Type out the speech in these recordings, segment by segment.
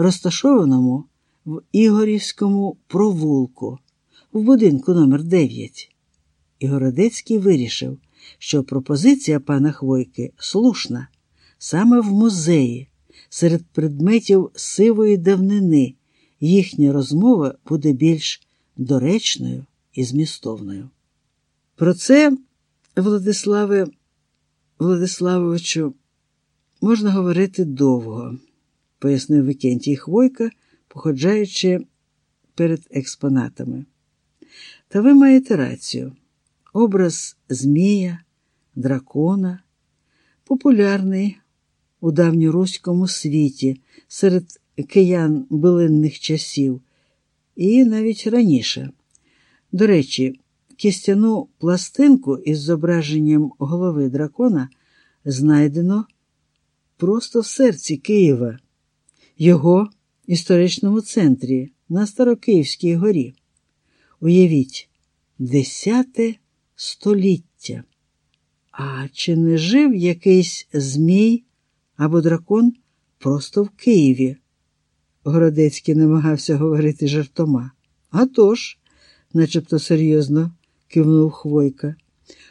розташованому в Ігорівському провулку в будинку номер 9 І Городецький вирішив, що пропозиція пана Хвойки слушна саме в музеї, серед предметів сивої давнини, їхня розмова буде більш доречною і змістовною. Про це, Владиславе Владиславовичу, можна говорити довго, пояснив Вікентій Хвойка, походжаючи перед експонатами. Та ви маєте рацію. Образ Змія, дракона, популярний у давньоруському світі серед киян билинних часів і навіть раніше. До речі, кістяну пластинку із зображенням голови дракона знайдено просто в серці Києва, його історичному центрі на Старокиївській горі. Уявіть, десяте століття. А чи не жив якийсь Змій або дракон просто в Києві? Городецький намагався говорити жартома. «А тож», начебто серйозно кивнув Хвойка,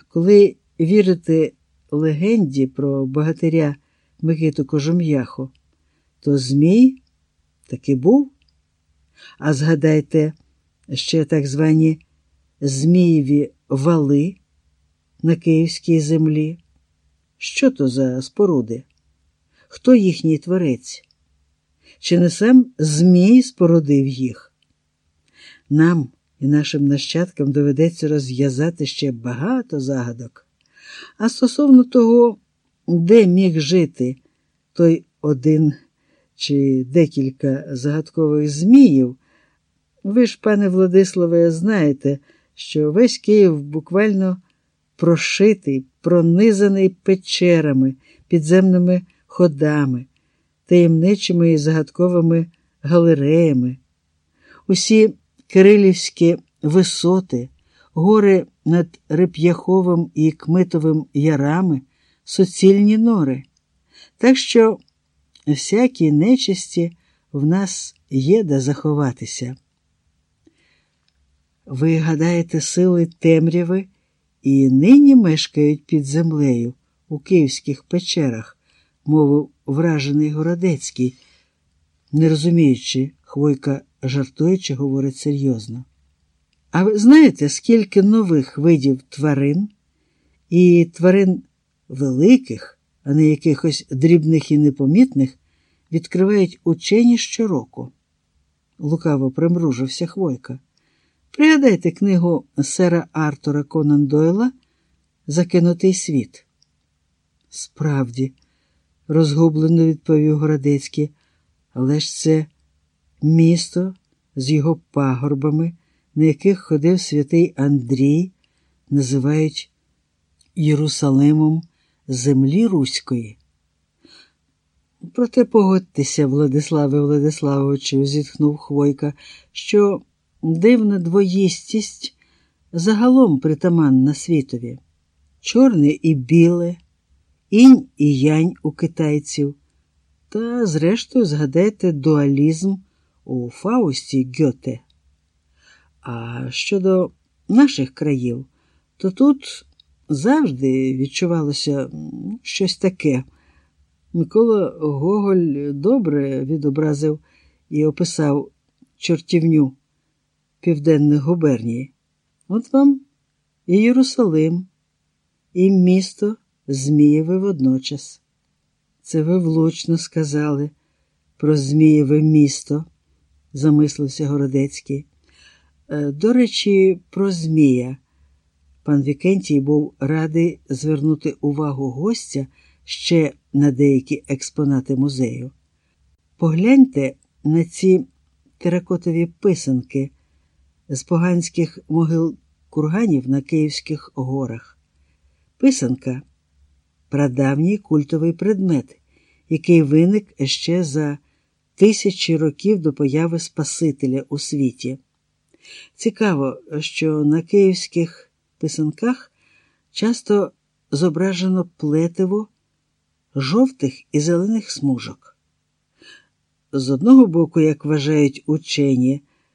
коли вірити легенді про богатиря Микиту Кожум'яху, то Змій таки був. А згадайте, ще так звані Змієві вали на київській землі. Що то за споруди? Хто їхній творець? Чи не сам Змій спорудив їх? Нам і нашим нащадкам доведеться розв'язати ще багато загадок. А стосовно того, де міг жити той один чи декілька загадкових зміїв, ви ж, пане Владиславе, знаєте, що весь Київ буквально прошитий, пронизаний печерами, підземними ходами, таємничими і загадковими галереями. Усі кирилівські висоти, гори над Реп'яховим і Кмитовим ярами, суцільні нори. Так що всякі нечисті в нас є де заховатися. Ви гадаєте, сили темряви і нині мешкають під землею у київських печерах, мовив вражений Городецький, не розуміючи, Хвойка жартуючи, говорить серйозно. А ви знаєте, скільки нових видів тварин і тварин великих, а не якихось дрібних і непомітних, відкривають учені щороку? Лукаво примружився Хвойка. Пригадайте книгу сера Артура Конан Дойла Закинутий світ. Справді, розгублено відповів Городецький, але ж це місто з його пагорбами, на яких ходив святий Андрій, називають Єрусалимом землі Руської. Проте погодьтеся, Владиславе Владиславовичу, зітхнув Хвойка, що дивна двоїстість загалом притаманна світові. Чорне і біле, інь і янь у китайців. Та, зрештою, згадайте дуалізм у Фаусті Гьоте. А щодо наших країв, то тут завжди відчувалося щось таке. Микола Гоголь добре відобразив і описав чортівню південних губерній. От вам і Єрусалим, і місто Змієве водночас. Це ви влучно сказали про Змієве місто, замислився Городецький. Е, до речі, про Змія. Пан Вікентій був радий звернути увагу гостя ще на деякі експонати музею. Погляньте на ці теракотові писанки з поганських могил курганів на Київських горах. Писанка прадавній культовий предмет, який виник ще за тисячі років до появи Спасителя у світі. Цікаво, що на київських писанках часто зображено плетиво жовтих і зелених смужок. з одного боку, як вважають учені,